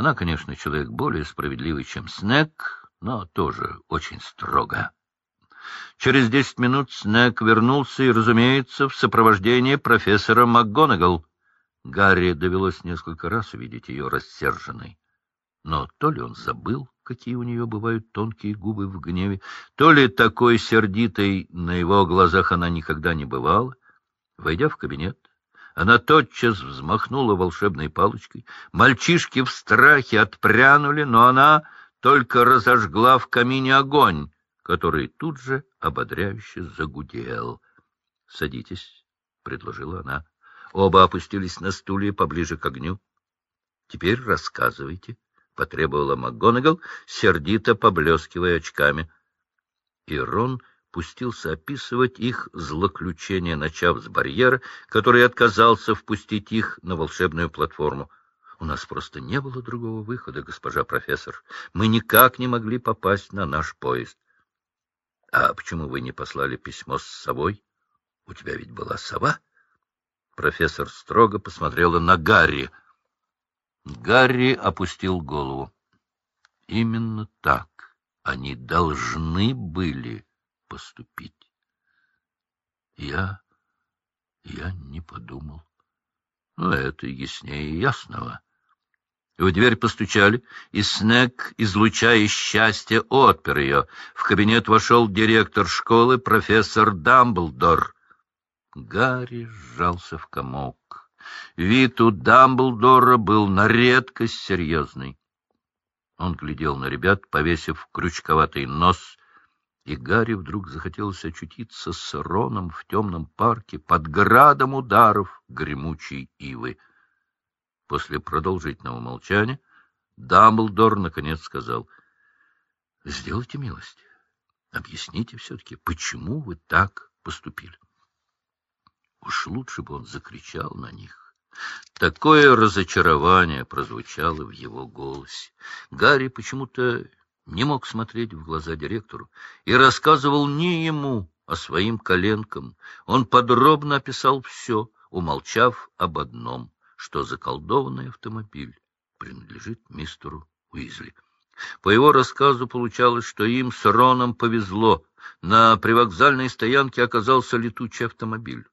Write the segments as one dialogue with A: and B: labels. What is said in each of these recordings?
A: Она, конечно, человек более справедливый, чем Снег, но тоже очень строго. Через десять минут Снег вернулся и, разумеется, в сопровождении профессора МакГонагал. Гарри довелось несколько раз увидеть ее рассерженной. Но то ли он забыл, какие у нее бывают тонкие губы в гневе, то ли такой сердитой на его глазах она никогда не бывала. Войдя в кабинет, она тотчас взмахнула волшебной палочкой. Мальчишки в страхе отпрянули, но она только разожгла в камине огонь, который тут же ободряюще загудел. — Садитесь, — предложила она. Оба опустились на стулья поближе к огню. — Теперь рассказывайте, — потребовала МакГонагал, сердито поблескивая очками. И Рон пустился описывать их злоключения, начав с барьера, который отказался впустить их на волшебную платформу. У нас просто не было другого выхода, госпожа профессор. Мы никак не могли попасть на наш поезд. — А почему вы не послали письмо с совой? У тебя ведь была сова? Профессор строго посмотрела на Гарри. Гарри опустил голову. Именно так они должны были поступить. Я... я не подумал. Ну, это яснее ясного. В дверь постучали, и Снег, излучая счастье, отпер ее. В кабинет вошел директор школы, профессор Дамблдор. Гарри сжался в комок. Вид у Дамблдора был на редкость серьезный. Он глядел на ребят, повесив крючковатый нос и Гарри вдруг захотелось очутиться с Роном в темном парке под градом ударов гремучей ивы. После продолжительного молчания Дамблдор наконец сказал, — Сделайте милость, объясните все-таки, почему вы так поступили. Уж лучше бы он закричал на них. Такое разочарование прозвучало в его голосе. Гарри почему-то не мог смотреть в глаза директору и рассказывал не ему, а своим коленкам. Он подробно описал все, умолчав об одном, что заколдованный автомобиль принадлежит мистеру Уизли. По его рассказу получалось, что им с Роном повезло. На привокзальной стоянке оказался летучий автомобиль.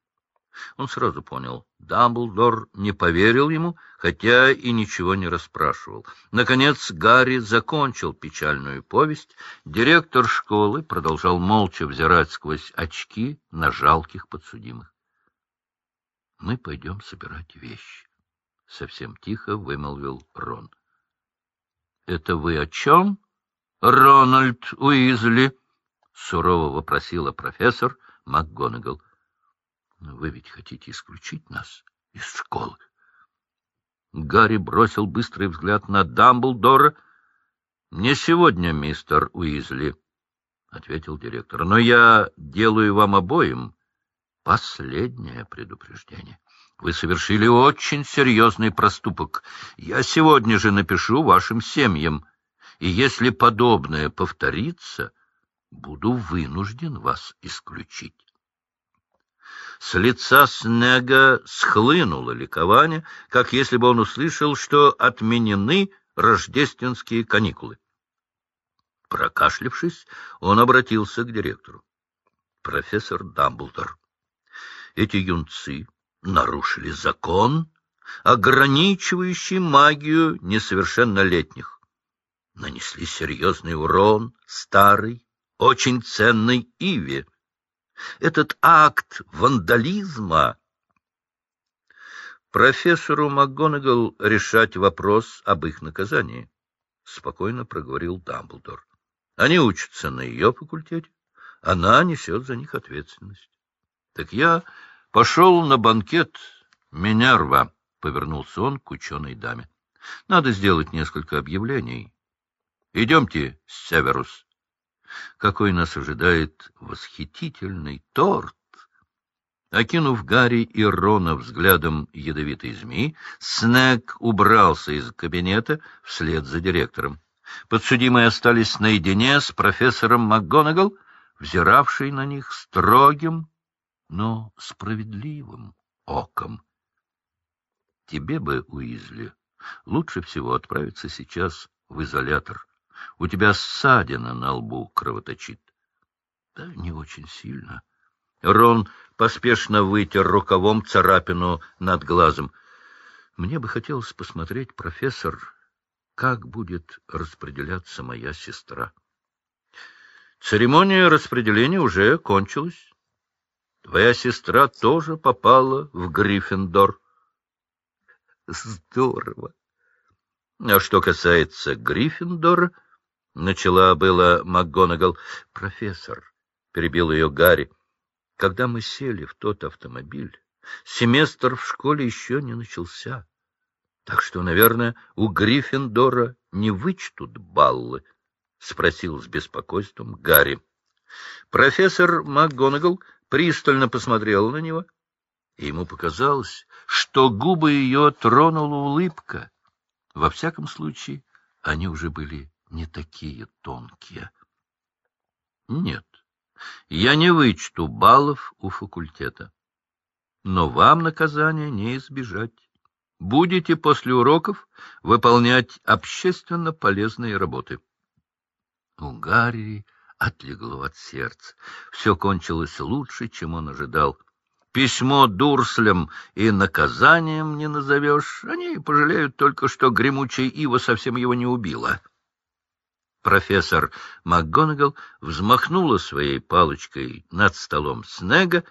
A: Он сразу понял. Дамблдор не поверил ему, хотя и ничего не расспрашивал. Наконец Гарри закончил печальную повесть. Директор школы продолжал молча взирать сквозь очки на жалких подсудимых. — Мы пойдем собирать вещи, — совсем тихо вымолвил Рон. — Это вы о чем, Рональд Уизли? — сурово вопросила профессор МакГонагал. Но вы ведь хотите исключить нас из школы. Гарри бросил быстрый взгляд на Дамблдора. — Не сегодня, мистер Уизли, — ответил директор, — но я делаю вам обоим последнее предупреждение. Вы совершили очень серьезный проступок. Я сегодня же напишу вашим семьям, и если подобное повторится, буду вынужден вас исключить. С лица Снега схлынуло ликование, как если бы он услышал, что отменены рождественские каникулы. Прокашлившись, он обратился к директору. Профессор Дамблдор, эти юнцы нарушили закон, ограничивающий магию несовершеннолетних. Нанесли серьезный урон старой, очень ценной Иве этот акт вандализма... Профессору МакГонагал решать вопрос об их наказании, — спокойно проговорил Дамблдор. Они учатся на ее факультете, она несет за них ответственность. Так я пошел на банкет Минерва, — повернулся он к ученой даме. Надо сделать несколько объявлений. Идемте, Северус. Какой нас ожидает восхитительный торт! Окинув Гарри и Рона взглядом ядовитой змеи, Снег убрался из кабинета вслед за директором. Подсудимые остались наедине с профессором МакГонагал, взиравший на них строгим, но справедливым оком. Тебе бы, Уизли, Лучше всего отправиться сейчас в изолятор. У тебя ссадина на лбу кровоточит. Да не очень сильно. Рон поспешно вытер рукавом царапину над глазом. Мне бы хотелось посмотреть, профессор, как будет распределяться моя сестра. Церемония распределения уже кончилась. Твоя сестра тоже попала в Гриффиндор. Здорово. А что касается Гриффиндора, начала было МакГонагал. Профессор, перебил ее Гарри, когда мы сели в тот автомобиль, семестр в школе еще не начался. Так что, наверное, у Гриффиндора не вычтут баллы, — спросил с беспокойством Гарри. Профессор МакГонагал пристально посмотрел на него, и ему показалось, что губы ее тронула улыбка. Во всяком случае, они уже были не такие тонкие. Нет, я не вычту баллов у факультета. Но вам наказания не избежать. Будете после уроков выполнять общественно полезные работы. У Гарри отлегло от сердца. Все кончилось лучше, чем он ожидал. Письмо дурслям и наказанием не назовешь. Они пожалеют только, что гремучая ива совсем его не убила. Профессор МакГонагал взмахнула своей палочкой над столом Снега,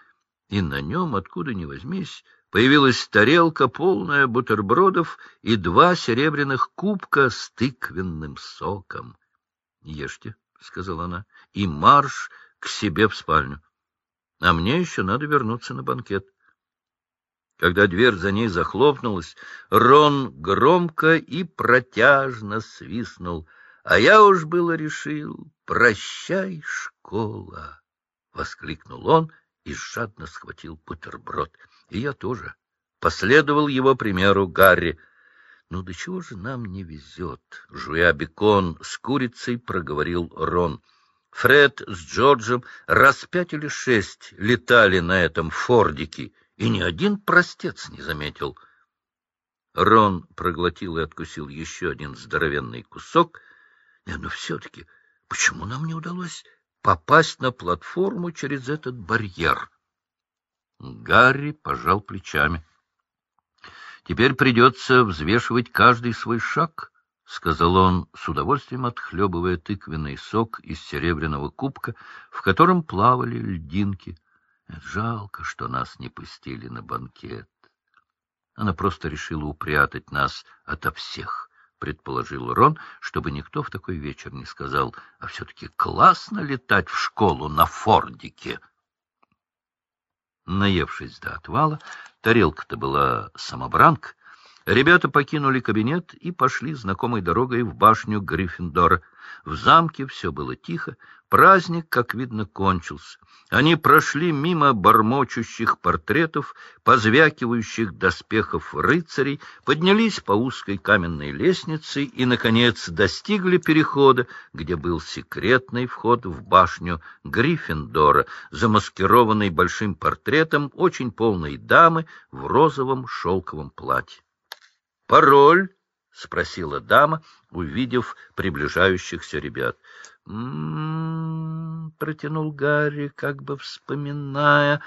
A: и на нем, откуда ни возьмись, появилась тарелка, полная бутербродов и два серебряных кубка с тыквенным соком. — Ешьте, — сказала она, — и марш к себе в спальню. А мне еще надо вернуться на банкет. Когда дверь за ней захлопнулась, Рон громко и протяжно свистнул. А я уж было решил, прощай, школа! — воскликнул он и жадно схватил бутерброд. И я тоже. Последовал его примеру Гарри — ну, до чего же нам не везет? Жуя бекон с курицей, проговорил Рон. Фред с Джорджем раз пять или шесть летали на этом фордике, и ни один простец не заметил. Рон проглотил и откусил еще один здоровенный кусок. Но все-таки, почему нам не удалось попасть на платформу через этот барьер? Гарри пожал плечами. Теперь придется взвешивать каждый свой шаг, — сказал он, с удовольствием отхлебывая тыквенный сок из серебряного кубка, в котором плавали льдинки. Жалко, что нас не пустили на банкет. Она просто решила упрятать нас ото всех, — предположил Рон, чтобы никто в такой вечер не сказал, а все-таки классно летать в школу на фордике. Наевшись до отвала, тарелка-то была самобранка, ребята покинули кабинет и пошли знакомой дорогой в башню Гриффиндора. В замке все было тихо, праздник, как видно, кончился. Они прошли мимо бормочущих портретов, позвякивающих доспехов рыцарей, поднялись по узкой каменной лестнице и, наконец, достигли перехода, где был секретный вход в башню Гриффиндора, замаскированный большим портретом очень полной дамы в розовом шелковом платье. «Пароль?» — спросила дама, увидев приближающихся ребят. «М-м-м», протянул Гарри, как бы вспоминая.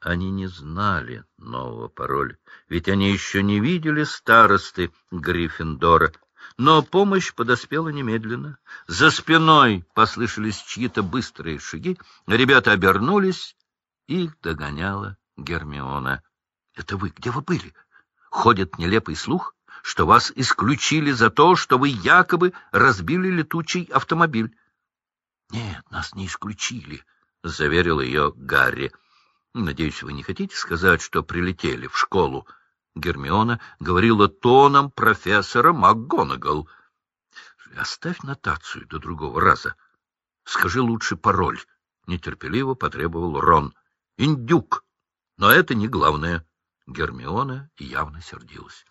A: Они не знали нового пароля, ведь они еще не видели старосты Гриффиндора. Но помощь подоспела немедленно. За спиной послышались чьи-то быстрые шаги. Ребята обернулись. Их догоняла Гермиона. — Это вы? Где вы были? Ходит нелепый слух, что вас исключили за то, что вы якобы разбили летучий автомобиль. — Нет, нас не исключили, — заверил ее Гарри. — Надеюсь, вы не хотите сказать, что прилетели в школу? Гермиона говорила тоном профессора МакГонагал. — Оставь нотацию до другого раза. Скажи лучше пароль, — нетерпеливо потребовал Рон. — Индюк. Но это не главное. Гермиона явно сердилась.